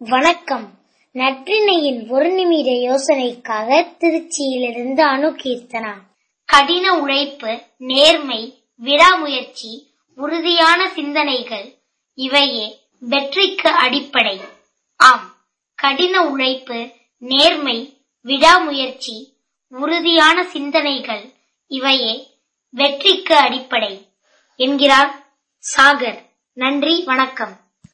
வணக்கம். நற்றினையின் ஒரு நிமிட யோசனைக்காக திருச்சியிலிருந்து அணு கீர்த்தனா கடின உழைப்பு நேர்மை விடாமுயற்சி உறுதியான சிந்தனைகள் இவையே வெற்றிக்கு அடிப்படை. ஆம் கடின உழைப்பு நேர்மை விடாமுயற்சி உறுதியான சிந்தனைகள் இவையே வெற்றிக்கு அடிப்படை. என்கிறார் சாகர். நன்றி வணக்கம்.